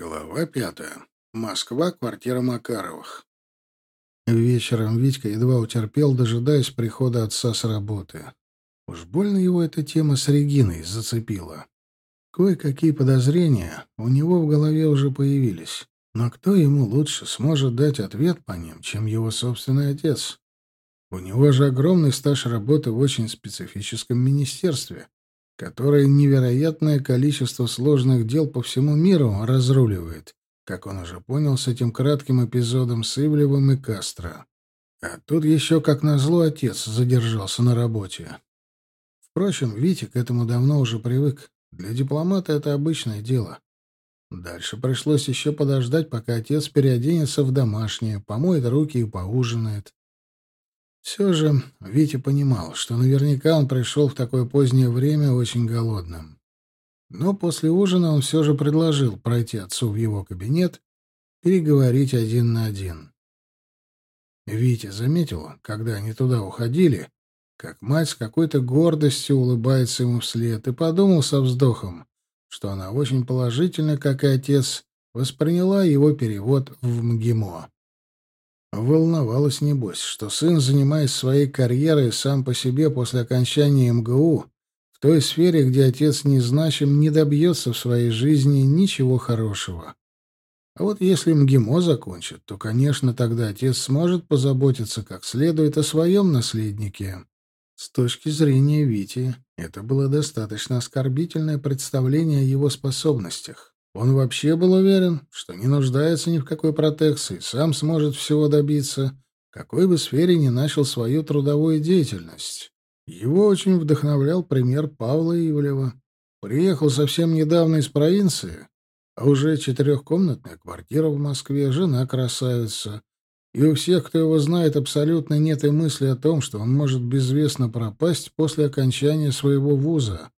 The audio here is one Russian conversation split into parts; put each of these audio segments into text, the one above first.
Глава пятая. Москва, квартира Макаровых. Вечером Витька едва утерпел, дожидаясь прихода отца с работы. Уж больно его эта тема с Региной зацепила. Кое-какие подозрения у него в голове уже появились. Но кто ему лучше сможет дать ответ по ним, чем его собственный отец? У него же огромный стаж работы в очень специфическом министерстве, которое невероятное количество сложных дел по всему миру разруливает, как он уже понял с этим кратким эпизодом с Ивлевым и Кастро. А тут еще, как назло, отец задержался на работе. Впрочем, Витя к этому давно уже привык. Для дипломата это обычное дело. Дальше пришлось еще подождать, пока отец переоденется в домашнее, помоет руки и поужинает. Все же Витя понимал, что наверняка он пришел в такое позднее время очень голодным. Но после ужина он все же предложил пройти отцу в его кабинет, переговорить один на один. Витя заметил, когда они туда уходили, как мать с какой-то гордостью улыбается ему вслед, и подумал со вздохом, что она очень положительно, как и отец, восприняла его перевод в МГИМО. Волновалась, небось, что сын, занимаясь своей карьерой сам по себе после окончания МГУ, в той сфере, где отец незначим, не добьется в своей жизни ничего хорошего. А вот если МГИМО закончит, то, конечно, тогда отец сможет позаботиться как следует о своем наследнике. С точки зрения Вити, это было достаточно оскорбительное представление о его способностях. Он вообще был уверен, что не нуждается ни в какой протекции, сам сможет всего добиться, в какой бы сфере ни начал свою трудовую деятельность. Его очень вдохновлял пример Павла Ивлева. Приехал совсем недавно из провинции, а уже четырехкомнатная квартира в Москве, жена красавица. И у всех, кто его знает, абсолютно нет и мысли о том, что он может безвестно пропасть после окончания своего вуза.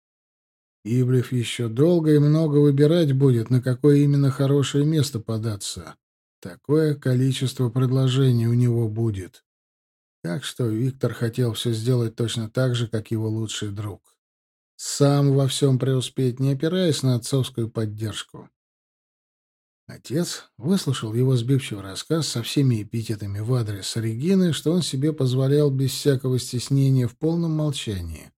Ивлев еще долго и много выбирать будет, на какое именно хорошее место податься. Такое количество предложений у него будет. Так что Виктор хотел все сделать точно так же, как его лучший друг. Сам во всем преуспеть, не опираясь на отцовскую поддержку. Отец выслушал его сбивчивый рассказ со всеми эпитетами в адрес Регины, что он себе позволял без всякого стеснения в полном молчании.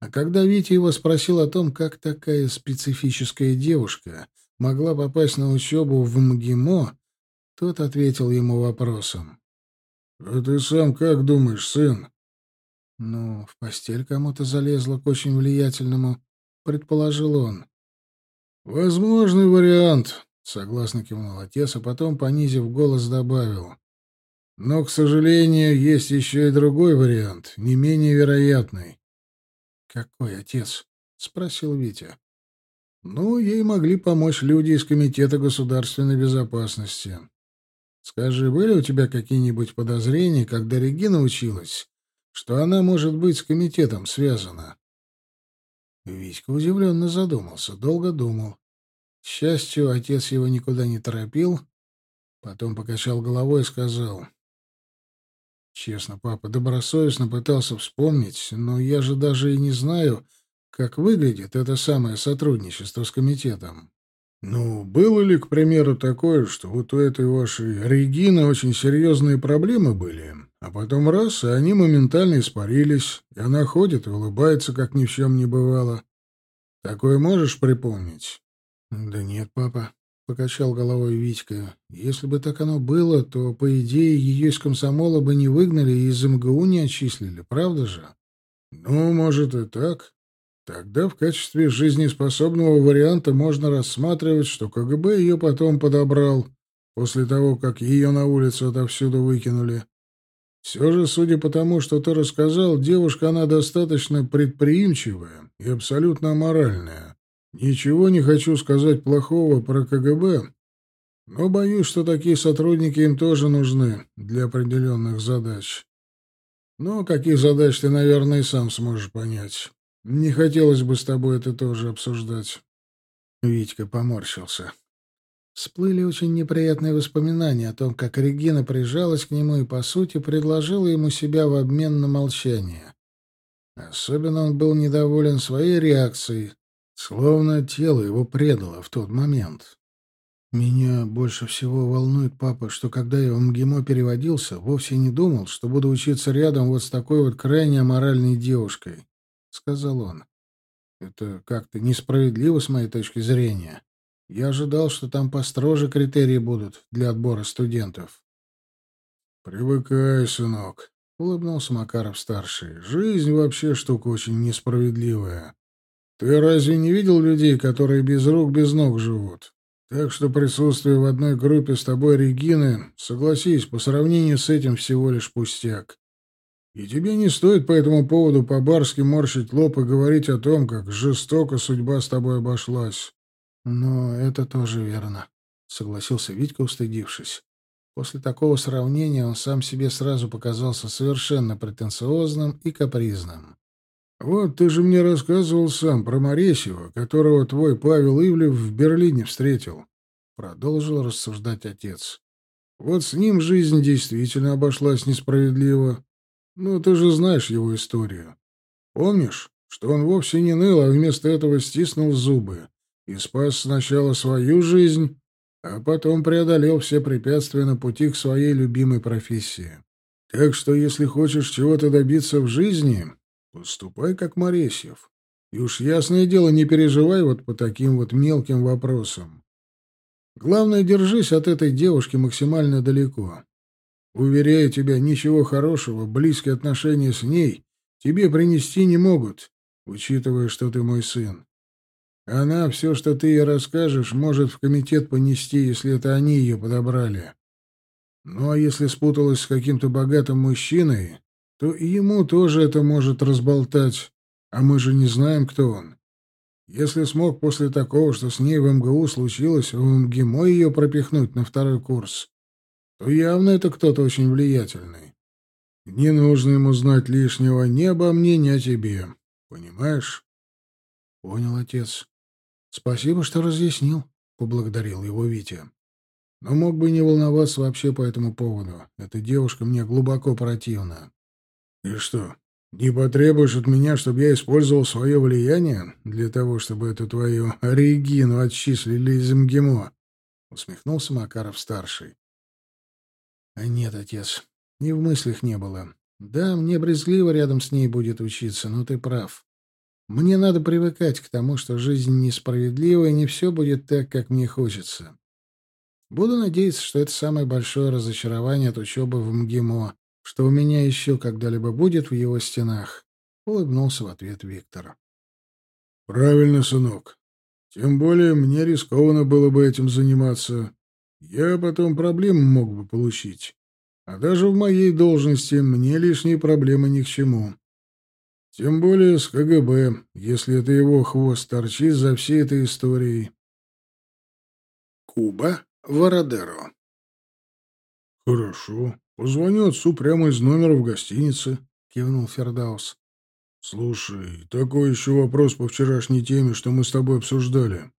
А когда Витя его спросил о том, как такая специфическая девушка могла попасть на учебу в МГИМО, тот ответил ему вопросом. — А ты сам как думаешь, сын? — Ну, в постель кому-то залезла к очень влиятельному, — предположил он. — Возможный вариант, — согласно кивнул отец, а потом, понизив голос, добавил. — Но, к сожалению, есть еще и другой вариант, не менее вероятный. «Какой отец?» — спросил Витя. «Ну, ей могли помочь люди из Комитета государственной безопасности. Скажи, были у тебя какие-нибудь подозрения, когда Регина училась, что она может быть с комитетом связана?» Витька удивленно задумался, долго думал. К счастью, отец его никуда не торопил, потом покачал головой и сказал, Честно, папа добросовестно пытался вспомнить, но я же даже и не знаю, как выглядит это самое сотрудничество с комитетом. Ну, было ли, к примеру, такое, что вот у этой вашей Регины очень серьезные проблемы были, а потом раз, и они моментально испарились, и она ходит и улыбается, как ни в чем не бывало. Такое можешь припомнить? Да нет, папа покачал головой Витька. Если бы так оно было, то, по идее, ее из комсомола бы не выгнали и из МГУ не отчислили, правда же? Ну, может и так. Тогда в качестве жизнеспособного варианта можно рассматривать, что КГБ ее потом подобрал, после того, как ее на улицу отовсюду выкинули. Все же, судя по тому, что ты рассказал, девушка она достаточно предприимчивая и абсолютно аморальная. Ничего не хочу сказать плохого про КГБ, но боюсь, что такие сотрудники им тоже нужны для определенных задач. Но каких задач ты, наверное, и сам сможешь понять. Не хотелось бы с тобой это тоже обсуждать. Витька поморщился. Всплыли очень неприятные воспоминания о том, как Регина прижалась к нему и, по сути, предложила ему себя в обмен на молчание. Особенно он был недоволен своей реакцией, Словно тело его предало в тот момент. Меня больше всего волнует, папа, что когда я в МГИМО переводился, вовсе не думал, что буду учиться рядом вот с такой вот крайне аморальной девушкой, — сказал он. Это как-то несправедливо с моей точки зрения. Я ожидал, что там построже критерии будут для отбора студентов. «Привыкай, сынок», — улыбнулся Макаров-старший. «Жизнь вообще штука очень несправедливая. Ты разве не видел людей, которые без рук, без ног живут? Так что присутствие в одной группе с тобой Регины, согласись, по сравнению с этим всего лишь пустяк. И тебе не стоит по этому поводу по-барски морщить лоб и говорить о том, как жестоко судьба с тобой обошлась. Но это тоже верно, — согласился Витька, устыдившись. После такого сравнения он сам себе сразу показался совершенно претенциозным и капризным. «Вот ты же мне рассказывал сам про Моресева, которого твой Павел Ивлев в Берлине встретил», — продолжил рассуждать отец. «Вот с ним жизнь действительно обошлась несправедливо. Ну, ты же знаешь его историю. Помнишь, что он вовсе не ныл, а вместо этого стиснул зубы и спас сначала свою жизнь, а потом преодолел все препятствия на пути к своей любимой профессии. Так что, если хочешь чего-то добиться в жизни, Поступай как Моресьев. И уж ясное дело, не переживай вот по таким вот мелким вопросам. Главное, держись от этой девушки максимально далеко. Уверяю тебя, ничего хорошего, близкие отношения с ней тебе принести не могут, учитывая, что ты мой сын. Она все, что ты ей расскажешь, может в комитет понести, если это они ее подобрали. Ну а если спуталась с каким-то богатым мужчиной, то и ему тоже это может разболтать, а мы же не знаем, кто он. Если смог после такого, что с ней в МГУ случилось, в МГИМО ее пропихнуть на второй курс, то явно это кто-то очень влиятельный. Не нужно ему знать лишнего ни обо мне, ни о тебе. Понимаешь? — Понял, отец. — Спасибо, что разъяснил, — поблагодарил его Витя. Но мог бы не волноваться вообще по этому поводу. Эта девушка мне глубоко противна. «И что, не потребуешь от меня, чтобы я использовал свое влияние для того, чтобы эту твою Регину отчислили из МГИМО?» — усмехнулся Макаров-старший. «А нет, отец, ни в мыслях не было. Да, мне брезгливо рядом с ней будет учиться, но ты прав. Мне надо привыкать к тому, что жизнь несправедлива, и не все будет так, как мне хочется. Буду надеяться, что это самое большое разочарование от учебы в МГИМО, что у меня еще когда-либо будет в его стенах, — улыбнулся в ответ Виктор. — Правильно, сынок. Тем более мне рискованно было бы этим заниматься. Я потом проблемы мог бы получить. А даже в моей должности мне лишние проблемы ни к чему. Тем более с КГБ, если это его хвост торчит за всей этой историей. Куба Вородеро. Хорошо. «Позвоню отцу прямо из номера в гостинице», — кивнул Фердаус. «Слушай, такой еще вопрос по вчерашней теме, что мы с тобой обсуждали.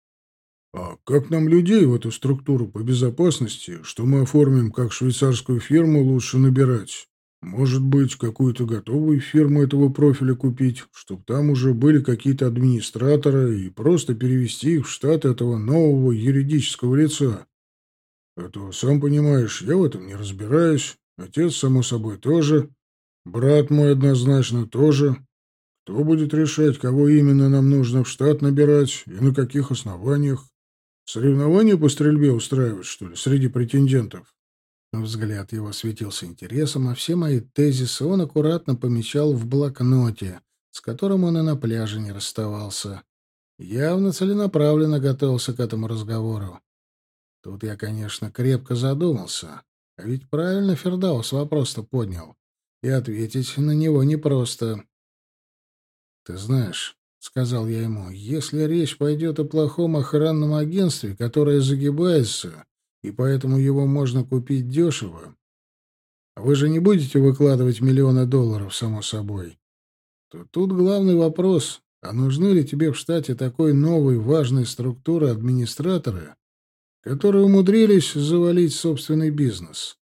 А как нам людей в эту структуру по безопасности, что мы оформим как швейцарскую фирму, лучше набирать? Может быть, какую-то готовую фирму этого профиля купить, чтобы там уже были какие-то администраторы и просто перевести их в штат этого нового юридического лица?» А то, сам понимаешь, я в этом не разбираюсь. Отец, само собой, тоже. Брат мой однозначно тоже. Кто будет решать, кого именно нам нужно в штат набирать и на каких основаниях? Соревнования по стрельбе устраивать, что ли, среди претендентов? Взгляд его светился интересом, а все мои тезисы он аккуратно помечал в блокноте, с которым он и на пляже не расставался. Явно целенаправленно готовился к этому разговору. Тут я, конечно, крепко задумался. А ведь правильно Фердаус вопрос-то поднял. И ответить на него непросто. «Ты знаешь», — сказал я ему, — «если речь пойдет о плохом охранном агентстве, которое загибается, и поэтому его можно купить дешево, вы же не будете выкладывать миллионы долларов, само собой, то тут главный вопрос, а нужны ли тебе в штате такой новой важной структуры администраторы, которые умудрились завалить собственный бизнес.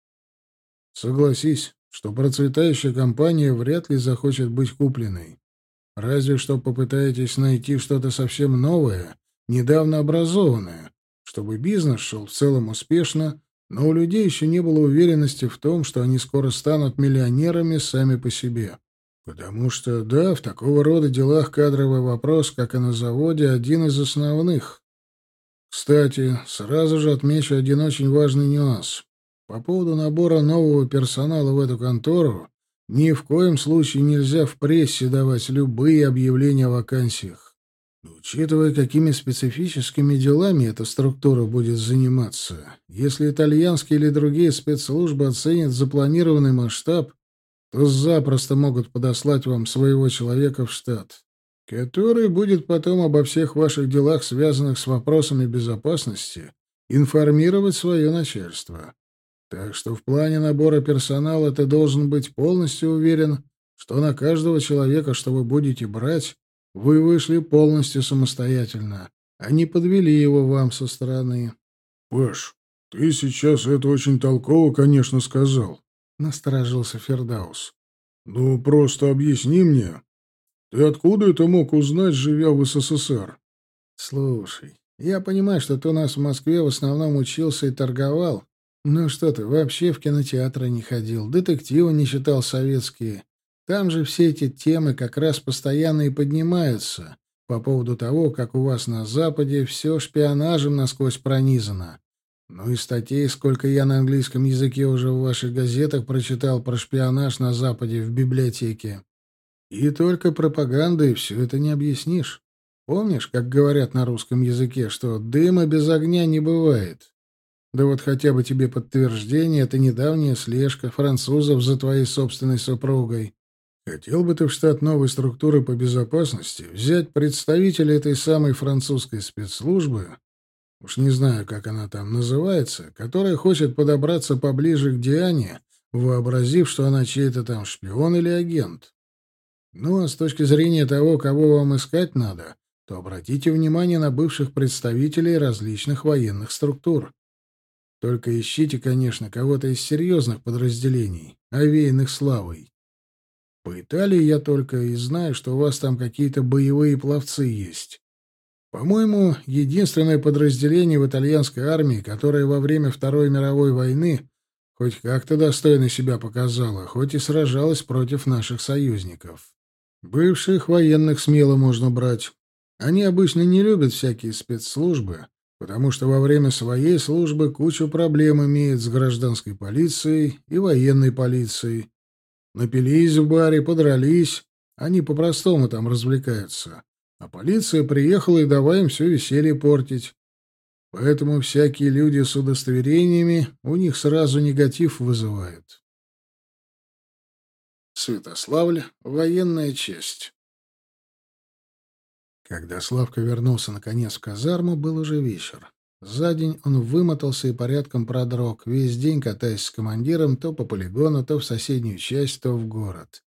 Согласись, что процветающая компания вряд ли захочет быть купленной. Разве что попытаетесь найти что-то совсем новое, недавно образованное, чтобы бизнес шел в целом успешно, но у людей еще не было уверенности в том, что они скоро станут миллионерами сами по себе. Потому что, да, в такого рода делах кадровый вопрос, как и на заводе, один из основных. Кстати, сразу же отмечу один очень важный нюанс. По поводу набора нового персонала в эту контору ни в коем случае нельзя в прессе давать любые объявления о вакансиях. Учитывая, какими специфическими делами эта структура будет заниматься, если итальянские или другие спецслужбы оценят запланированный масштаб, то запросто могут подослать вам своего человека в штат, который будет потом обо всех ваших делах, связанных с вопросами безопасности, информировать свое начальство. Так что в плане набора персонала ты должен быть полностью уверен, что на каждого человека, что вы будете брать, вы вышли полностью самостоятельно, а не подвели его вам со стороны. — Паш, ты сейчас это очень толково, конечно, сказал, — насторожился Фердаус. — Ну, просто объясни мне, ты откуда это мог узнать, живя в СССР? — Слушай, я понимаю, что ты у нас в Москве в основном учился и торговал, ну что ты, вообще в кинотеатры не ходил, детективы не читал советские. Там же все эти темы как раз постоянно и поднимаются по поводу того, как у вас на Западе все шпионажем насквозь пронизано. Ну и статей, сколько я на английском языке уже в ваших газетах прочитал про шпионаж на Западе в библиотеке. И только пропагандой все это не объяснишь. Помнишь, как говорят на русском языке, что дыма без огня не бывает? Да вот хотя бы тебе подтверждение — это недавняя слежка французов за твоей собственной супругой. Хотел бы ты в штат новой структуры по безопасности взять представителя этой самой французской спецслужбы, уж не знаю, как она там называется, которая хочет подобраться поближе к Диане, вообразив, что она чей-то там шпион или агент. Ну, а с точки зрения того, кого вам искать надо, то обратите внимание на бывших представителей различных военных структур. Только ищите, конечно, кого-то из серьезных подразделений, овеянных славой. По Италии я только и знаю, что у вас там какие-то боевые пловцы есть. По-моему, единственное подразделение в итальянской армии, которое во время Второй мировой войны хоть как-то достойно себя показало, хоть и сражалось против наших союзников. Бывших военных смело можно брать. Они обычно не любят всякие спецслужбы, потому что во время своей службы кучу проблем имеет с гражданской полицией и военной полицией. Напились в баре, подрались, они по-простому там развлекаются. А полиция приехала и давай им все веселье портить. Поэтому всякие люди с удостоверениями у них сразу негатив вызывают. Святославль. Военная честь. Когда Славка вернулся наконец в казарму, был уже вечер. За день он вымотался и порядком продрог, весь день катаясь с командиром то по полигону, то в соседнюю часть, то в город.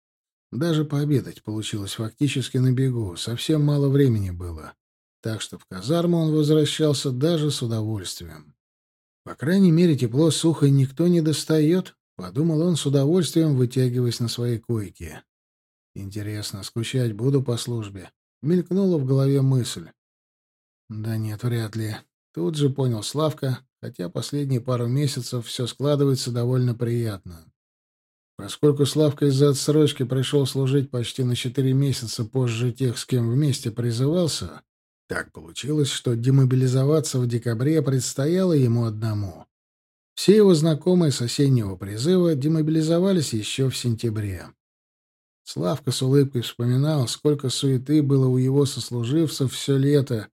Даже пообедать получилось фактически на бегу, совсем мало времени было. Так что в казарму он возвращался даже с удовольствием. По крайней мере, тепло сухо никто не достает, — подумал он с удовольствием, вытягиваясь на своей койке. Интересно, скучать буду по службе. Мелькнула в голове мысль. Да нет, вряд ли. Тут же понял Славка, хотя последние пару месяцев все складывается довольно приятно. Поскольку Славка из-за отсрочки пришел служить почти на четыре месяца позже тех, с кем вместе призывался, так получилось, что демобилизоваться в декабре предстояло ему одному. Все его знакомые с осеннего призыва демобилизовались еще в сентябре. Славка с улыбкой вспоминал, сколько суеты было у его сослуживцев все лето,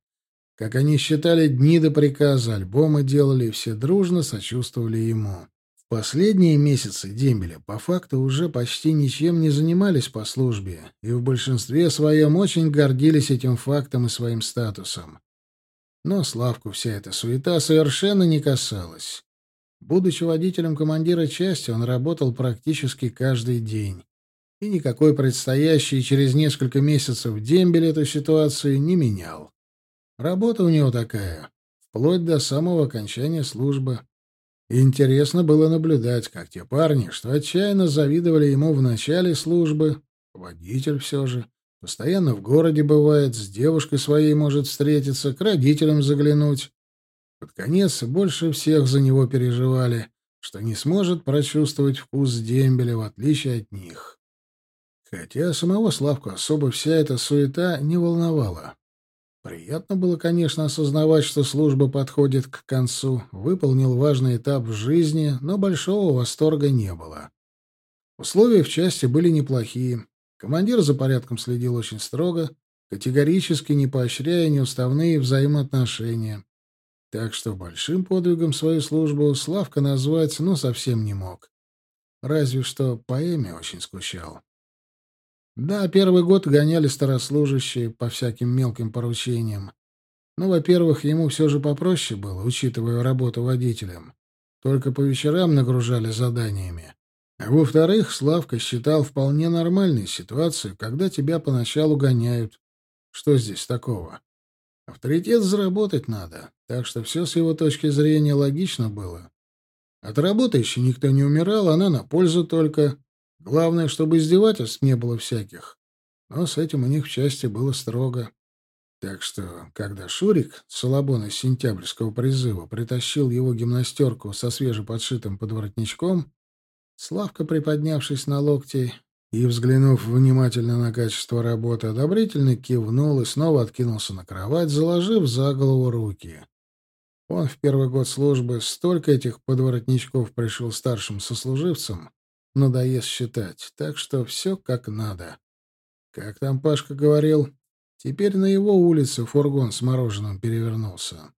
как они считали дни до приказа, альбомы делали, и все дружно сочувствовали ему. В последние месяцы дембеля по факту уже почти ничем не занимались по службе, и в большинстве своем очень гордились этим фактом и своим статусом. Но Славку вся эта суета совершенно не касалась. Будучи водителем командира части, он работал практически каждый день и никакой предстоящий через несколько месяцев дембель эту ситуацию не менял. Работа у него такая, вплоть до самого окончания службы. И интересно было наблюдать, как те парни, что отчаянно завидовали ему в начале службы, водитель все же, постоянно в городе бывает, с девушкой своей может встретиться, к родителям заглянуть. Под конец больше всех за него переживали, что не сможет прочувствовать вкус дембеля, в отличие от них. Хотя самого Славку особо вся эта суета не волновала. Приятно было, конечно, осознавать, что служба подходит к концу, выполнил важный этап в жизни, но большого восторга не было. Условия в части были неплохие. Командир за порядком следил очень строго, категорически не поощряя неуставные взаимоотношения. Так что большим подвигом свою службу Славка назвать ну совсем не мог. Разве что по Эме очень скучал. Да, первый год гоняли старослужащие по всяким мелким поручениям. Но, во-первых, ему все же попроще было, учитывая работу водителем. Только по вечерам нагружали заданиями. А во-вторых, Славка считал вполне нормальной ситуацию, когда тебя поначалу гоняют. Что здесь такого? Авторитет заработать надо, так что все с его точки зрения логично было. От работы еще никто не умирал, она на пользу только. Главное, чтобы издевательств не было всяких. Но с этим у них в части было строго. Так что, когда Шурик, Солобон из сентябрьского призыва, притащил его гимнастерку со свежеподшитым подворотничком, Славка, приподнявшись на локти и, взглянув внимательно на качество работы, одобрительно кивнул и снова откинулся на кровать, заложив за голову руки. Он в первый год службы столько этих подворотничков пришел старшим сослуживцам, надоест считать, так что все как надо. Как там Пашка говорил, теперь на его улице фургон с мороженым перевернулся.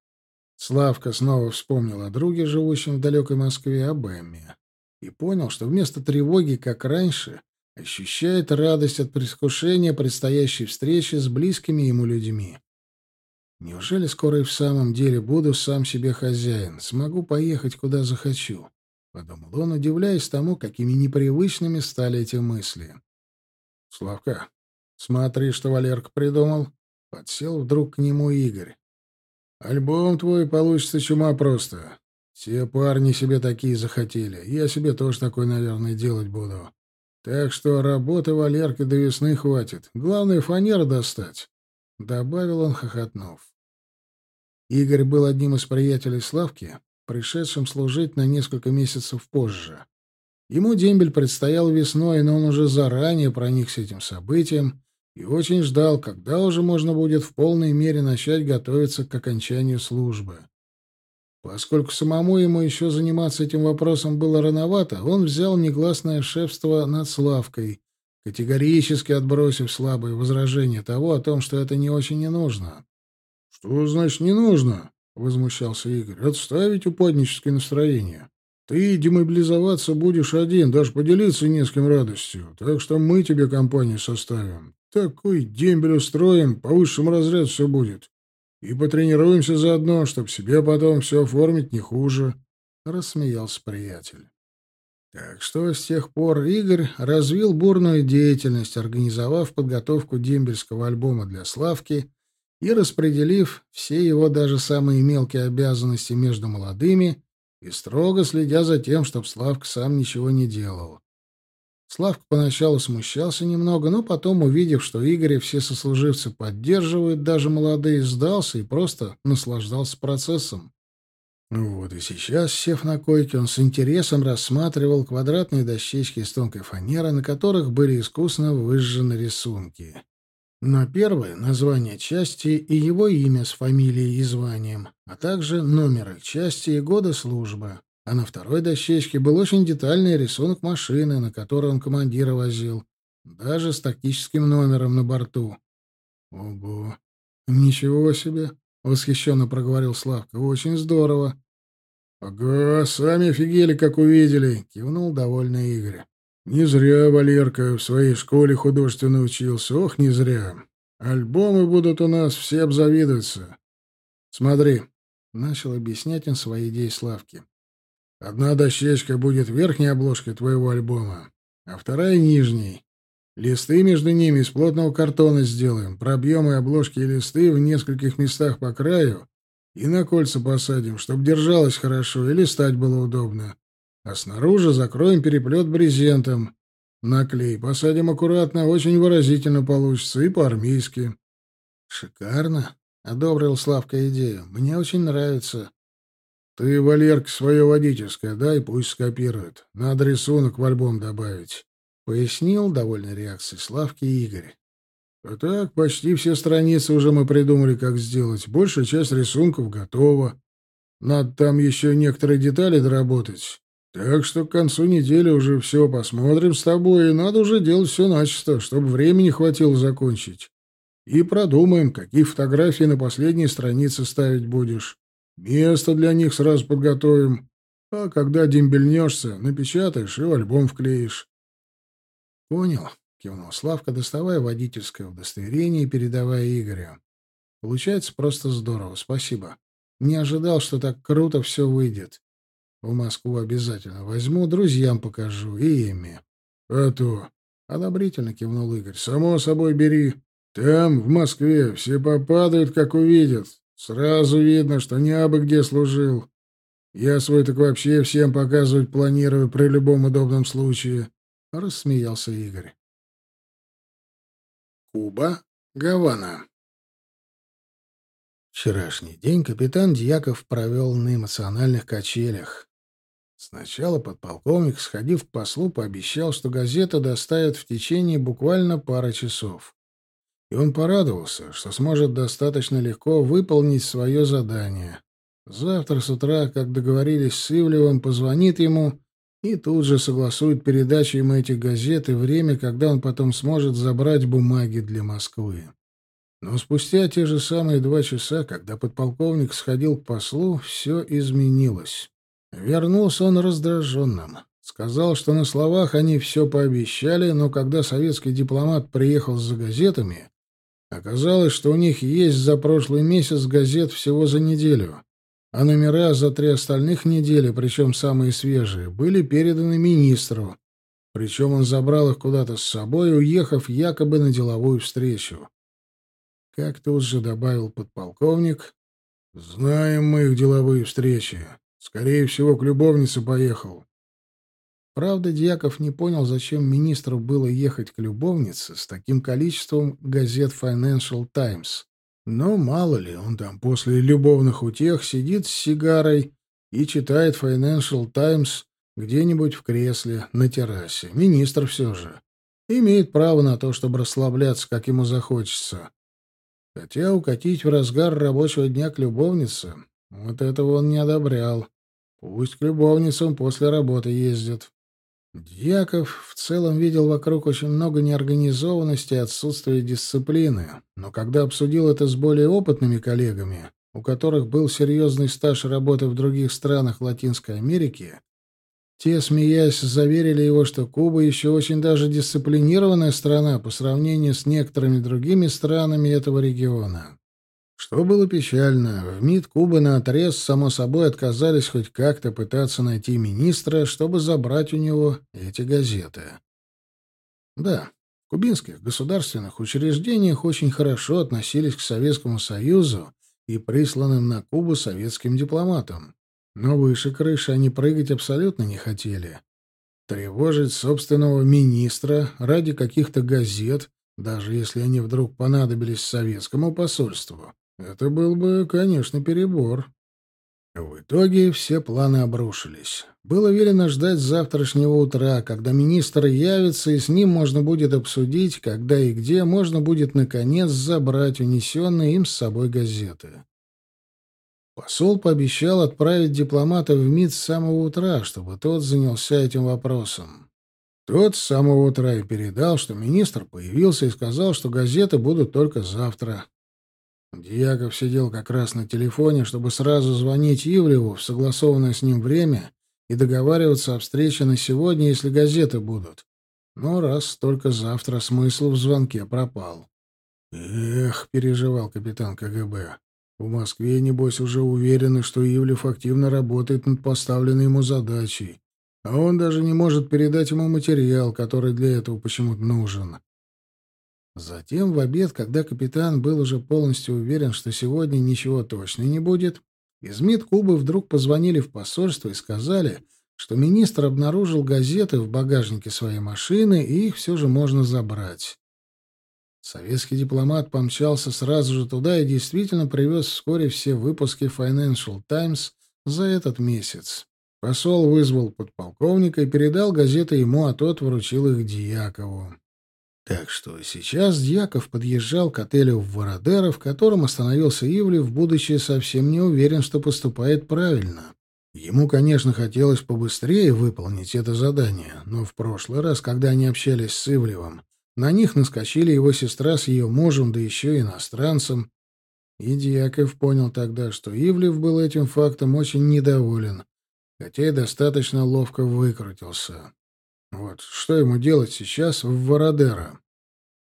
Славка снова вспомнил о друге, живущем в далекой Москве, об Эмме, и понял, что вместо тревоги, как раньше, ощущает радость от предвкушения предстоящей встречи с близкими ему людьми. Неужели скоро и в самом деле буду сам себе хозяин, смогу поехать куда захочу? подумал он, удивляясь тому, какими непривычными стали эти мысли. Славка, смотри, что Валерка придумал. Подсел вдруг к нему Игорь. Альбом твой получится чума просто. Все парни себе такие захотели. Я себе тоже такой, наверное, делать буду. Так что работы Валерки до весны хватит. Главное, фанер достать. Добавил он, хохотнув. Игорь был одним из приятелей Славки, пришедшим служить на несколько месяцев позже. Ему дембель предстоял весной, но он уже заранее проникся этим событием и очень ждал, когда уже можно будет в полной мере начать готовиться к окончанию службы. Поскольку самому ему еще заниматься этим вопросом было рановато, он взял негласное шефство над Славкой, категорически отбросив слабые возражения того о том, что это не очень не нужно. «Что значит не нужно?» — возмущался Игорь. «Отставить упадническое настроение. Ты демобилизоваться будешь один, даже поделиться не с кем радостью. Так что мы тебе компанию составим. Такой дембель устроим, по высшему разряду все будет. И потренируемся заодно, чтобы себе потом все оформить не хуже». Рассмеялся приятель. Так что с тех пор Игорь развил бурную деятельность, организовав подготовку дембельского альбома для Славки и распределив все его даже самые мелкие обязанности между молодыми и строго следя за тем, чтобы Славка сам ничего не делал. Славка поначалу смущался немного, но потом, увидев, что Игоря все сослуживцы поддерживают, даже молодые, сдался и просто наслаждался процессом. Вот и сейчас, сев на койке, он с интересом рассматривал квадратные дощечки из тонкой фанеры, на которых были искусно выжжены рисунки. На первое — название части и его имя с фамилией и званием, а также номер части и года службы. А на второй дощечке был очень детальный рисунок машины, на которой он командира возил, даже с тактическим номером на борту. «Ого! Ничего себе!» — восхищенно проговорил Славка. «Очень здорово!» «Ага, сами офигели, как увидели!» — кивнул довольный Игорь. Не зря Валерка в своей школе художественно учился. Ох, не зря. Альбомы будут у нас все обзавидоваться. Смотри, — начал объяснять он свои идеи Славки. Одна дощечка будет верхней обложкой твоего альбома, а вторая — нижней. Листы между ними из плотного картона сделаем, пробьем и обложки и листы в нескольких местах по краю и на кольца посадим, чтобы держалось хорошо и листать было удобно а снаружи закроем переплет брезентом. Наклей посадим аккуратно, очень выразительно получится и по-армейски. — Шикарно, — одобрил Славка идею. — Мне очень нравится. Ты, Валерке, свое водительское дай, пусть скопирует. Надо рисунок в альбом добавить. Пояснил, довольной реакцией Славки Игорь. А так, почти все страницы уже мы придумали, как сделать. Большая часть рисунков готова. Надо там еще некоторые детали доработать. Так что к концу недели уже все посмотрим с тобой, и надо уже делать все начисто, чтобы времени хватило закончить. И продумаем, какие фотографии на последней странице ставить будешь. Место для них сразу подготовим. А когда дембельнешься, напечатаешь и в альбом вклеишь. — Понял, — кивнул Славка, доставая водительское удостоверение и передавая Игорю. — Получается просто здорово, спасибо. Не ожидал, что так круто все выйдет. В Москву обязательно возьму, друзьям покажу и Эмме. — А то... — одобрительно кивнул Игорь. — Само собой бери. Там, в Москве, все попадают, как увидят. Сразу видно, что не абы где служил. Я свой так вообще всем показывать планирую при любом удобном случае. Рассмеялся Игорь. Куба, Гавана. Вчерашний день капитан Дьяков провел на эмоциональных качелях. Сначала подполковник, сходив к послу, пообещал, что газета доставят в течение буквально пары часов. И он порадовался, что сможет достаточно легко выполнить свое задание. Завтра с утра, как договорились с Ивлевым, позвонит ему и тут же согласует передачу ему этих газет и время, когда он потом сможет забрать бумаги для Москвы. Но спустя те же самые два часа, когда подполковник сходил к послу, все изменилось. Вернулся он раздраженным. Сказал, что на словах они все пообещали, но когда советский дипломат приехал за газетами, оказалось, что у них есть за прошлый месяц газет всего за неделю, а номера за три остальных недели, причем самые свежие, были переданы министру, причем он забрал их куда-то с собой, уехав якобы на деловую встречу. Как тут же добавил подполковник, «Знаем мы их деловые встречи. Скорее всего, к любовнице поехал. Правда, Дьяков не понял, зачем министру было ехать к любовнице с таким количеством газет Financial Times. Но мало ли, он там после любовных утех сидит с сигарой и читает Financial Times где-нибудь в кресле на террасе. Министр все же. Имеет право на то, чтобы расслабляться, как ему захочется. Хотя укатить в разгар рабочего дня к любовнице, вот этого он не одобрял. Пусть к любовницам после работы ездят. Дьяков в целом видел вокруг очень много неорганизованности и отсутствия дисциплины, но когда обсудил это с более опытными коллегами, у которых был серьезный стаж работы в других странах Латинской Америки, те, смеясь, заверили его, что Куба еще очень даже дисциплинированная страна по сравнению с некоторыми другими странами этого региона. Что было печально, в МИД Кубы наотрез, само собой, отказались хоть как-то пытаться найти министра, чтобы забрать у него эти газеты. Да, в кубинских государственных учреждениях очень хорошо относились к Советскому Союзу и присланным на Кубу советским дипломатам. Но выше крыши они прыгать абсолютно не хотели. Тревожить собственного министра ради каких-то газет, даже если они вдруг понадобились советскому посольству, это был бы, конечно, перебор. В итоге все планы обрушились. Было велено ждать завтрашнего утра, когда министр явится, и с ним можно будет обсудить, когда и где можно будет, наконец, забрать унесенные им с собой газеты. Посол пообещал отправить дипломата в МИД с самого утра, чтобы тот занялся этим вопросом. Тот с самого утра и передал, что министр появился и сказал, что газеты будут только завтра. Дьяков сидел как раз на телефоне, чтобы сразу звонить Ивлеву в согласованное с ним время и договариваться о встрече на сегодня, если газеты будут. Но раз только завтра смысл в звонке пропал. «Эх», — переживал капитан КГБ, — «в Москве, небось, уже уверены, что Ивлев активно работает над поставленной ему задачей, а он даже не может передать ему материал, который для этого почему-то нужен. Затем, в обед, когда капитан был уже полностью уверен, что сегодня ничего точно не будет, из МИД Кубы вдруг позвонили в посольство и сказали, что министр обнаружил газеты в багажнике своей машины, и их все же можно забрать. Советский дипломат помчался сразу же туда и действительно привез вскоре все выпуски Financial Times за этот месяц. Посол вызвал подполковника и передал газеты ему, а тот вручил их Дьякову. Так что сейчас Дьяков подъезжал к отелю в Вородеро, в котором остановился Ивлев, будучи совсем не уверен, что поступает правильно. Ему, конечно, хотелось побыстрее выполнить это задание, но в прошлый раз, когда они общались с Ивлевым, на них наскочили его сестра с ее мужем, да еще и иностранцем. И Дьяков понял тогда, что Ивлев был этим фактом очень недоволен, хотя и достаточно ловко выкрутился. Вот что ему делать сейчас в Вородеро?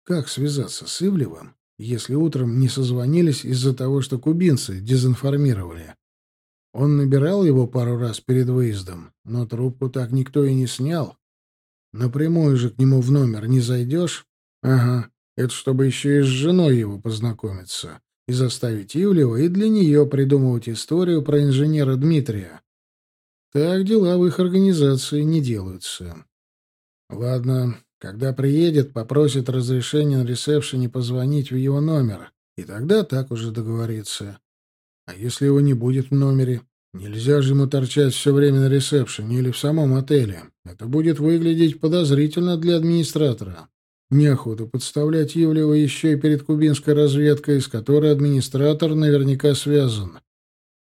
Как связаться с Ивлевым, если утром не созвонились из-за того, что кубинцы дезинформировали? Он набирал его пару раз перед выездом, но трубку так никто и не снял. Напрямую же к нему в номер не зайдешь? Ага, это чтобы еще и с женой его познакомиться и заставить Ивлева и для нее придумывать историю про инженера Дмитрия. Так дела в их организации не делаются. Ладно, когда приедет, попросит разрешения на ресепшене позвонить в его номер, и тогда так уже договориться. А если его не будет в номере? Нельзя же ему торчать все время на ресепшене или в самом отеле. Это будет выглядеть подозрительно для администратора. Неохота подставлять Ивлева еще и перед кубинской разведкой, с которой администратор наверняка связан.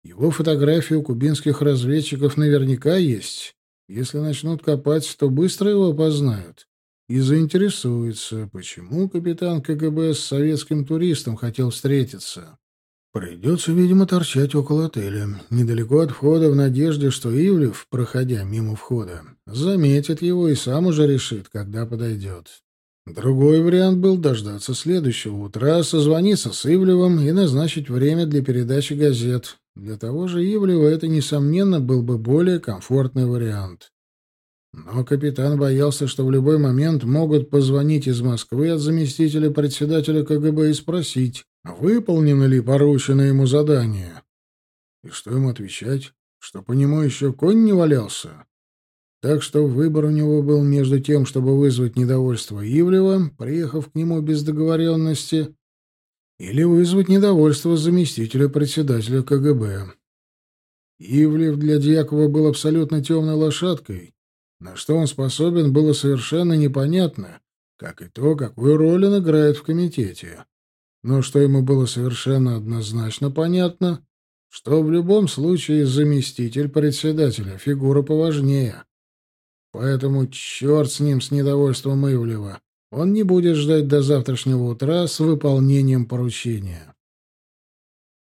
Его фотографии у кубинских разведчиков наверняка есть. Если начнут копать, то быстро его опознают. И заинтересуются, почему капитан КГБ с советским туристом хотел встретиться. Придется, видимо, торчать около отеля, недалеко от входа, в надежде, что Ивлев, проходя мимо входа, заметит его и сам уже решит, когда подойдет. Другой вариант был дождаться следующего утра, созвониться с Ивлевым и назначить время для передачи газет. Для того же Ивлева это, несомненно, был бы более комфортный вариант. Но капитан боялся, что в любой момент могут позвонить из Москвы от заместителя председателя КГБ и спросить, выполнено ли порученное ему задание. И что ему отвечать? Что по нему еще конь не валялся? Так что выбор у него был между тем, чтобы вызвать недовольство Ивлева, приехав к нему без договоренности, или вызвать недовольство заместителя председателя КГБ. Ивлев для Дьякова был абсолютно темной лошадкой, на что он способен, было совершенно непонятно, как и то, какую роль он играет в комитете. Но что ему было совершенно однозначно понятно, что в любом случае заместитель председателя — фигура поважнее. Поэтому черт с ним, с недовольством Ивлева. Он не будет ждать до завтрашнего утра с выполнением поручения.